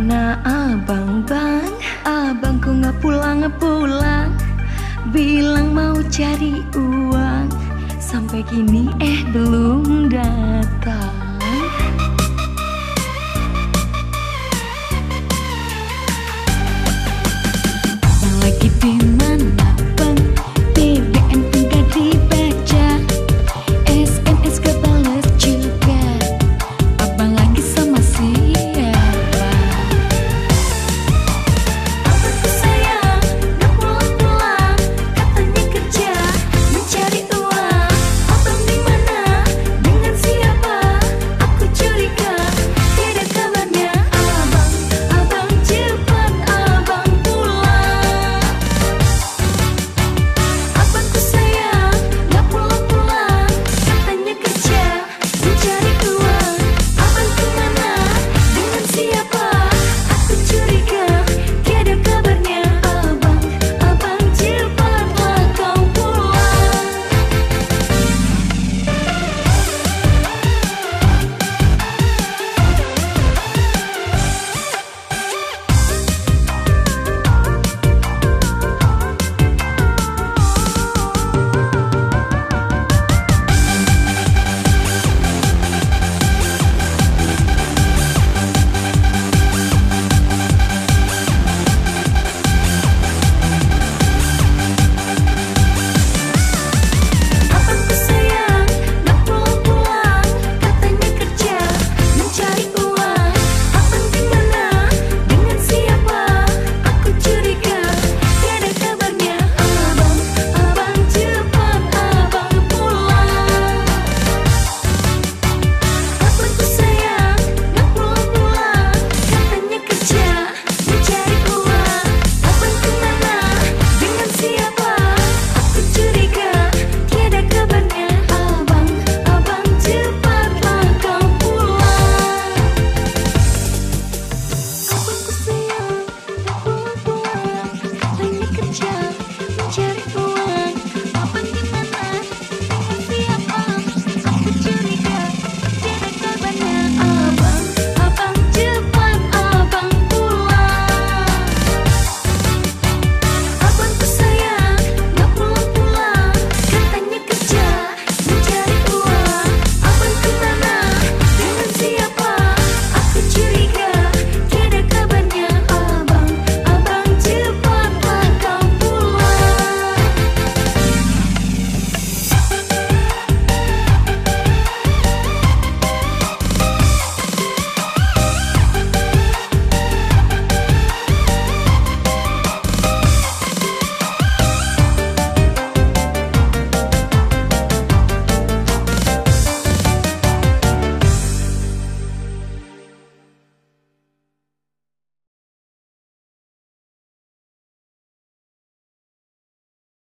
Mana abang bang? Abang nggak pulang pulang. Bilang mau cari uang. Sampai kini eh belum datang.